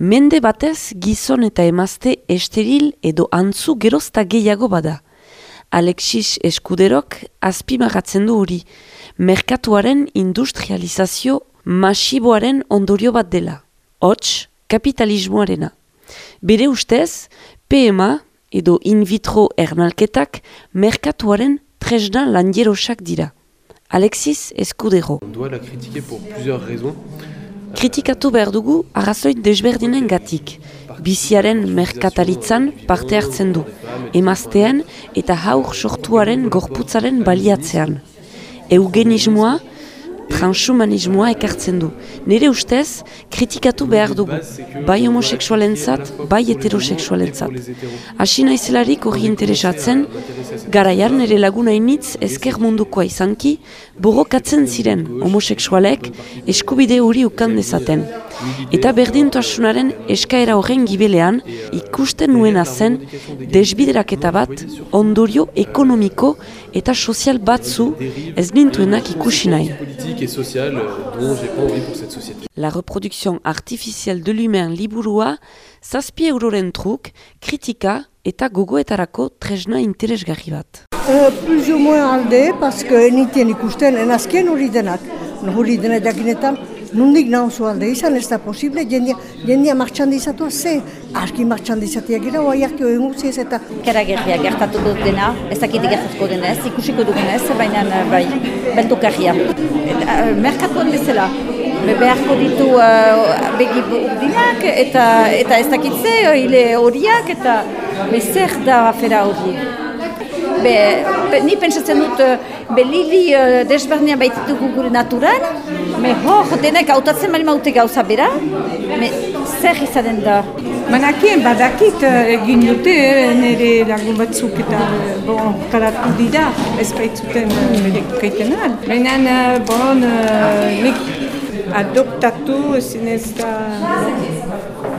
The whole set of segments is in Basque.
Mende batez gizon eta emazte esteril edo antzu gerozta gehiago bada. Alexis Eskuderok azpimagatzen du hori, merkatuaren industrializazio masiboaren ondorio bat dela. Hots, kapitalismoarena. Bere ustez, PMA edo in vitro ernalketak merkatuaren tresna landierosak dira. Alexis Escudero. On doit la critiquer pour plusieurs raisons. Kritikatu behar dugu arrazoi desberdinen gatik. Biziaren merkataritzan parte hartzen du, emaztean eta haur sortuaren gorputzaren baliatzean. Eugenismoa, transhumanismoa ekartzen du. Nire ustez, kritikatu behar dugu, bai homoseksualentzat, bai heteroseksualentzat. Hasi naizelarik hori interesatzen, garaian nire laguna initz ezker mundukoa izanki, borrokatzen ziren homoseksualek eskubide hori ukan dezaten. Eta berdintasunaren eskaera horren gibelean ikusten nuena zen desbideraketa bat ondorio ekonomiko eta sozial batzu ez nintuenak ikusi nahi. Politique et sociale euh, dont j'ai pas envie pour cette société. La reproduction artificielle de l'humain liburua zazpi euroren truk, kritika eta gogoetarako tresna interesgarri bat. Uh, plus ou moins alde, parce que nitien ikusten, enazkien hori denak. Hori denak jakinetan, nundik nauzu alde izan ez da posible, jendia, jendia martxandizatua ze, aski martxandizatia gira, oa jarki hori guziez eta Kera gerria gertatuko dena, ez dakit gertatuko denez, ikusiko dugunez, baina eh, bai, beldukarria. Eta, eh, Merkatuan bezala, be- beharko ditu uh, begi urdinak eta, eta ez dakitze, hile horiak eta be zer da afera hori. Be, be, ni pentsatzen dut eh, be lili uh, desbernia baititugu gure naturan, me hor denek hautatzen bali maute gauza bera, me zer izanen da. Manakien badakit eh, egin dute nire lagun batzuk eta bon, karatu dira ez baitzuten bere kaiten ahal. Baina bon, nik adoptatu ezin ez da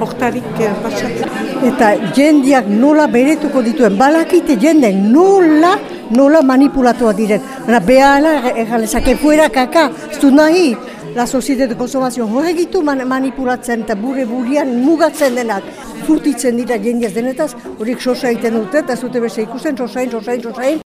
hortarik eh, pasatzen. eta jendiak nola beretuko dituen, balakite jendek nola, nola manipulatua diren. Baina behala egalezake fuera kaka, ez du nahi, la societe de consommation horregitu man, manipulatzen eta bure burian mugatzen denak. Furtitzen dira jendiaz denetaz, horiek sosa egiten dute, eta ez dute beste ikusten, sosain, sosain, sosain.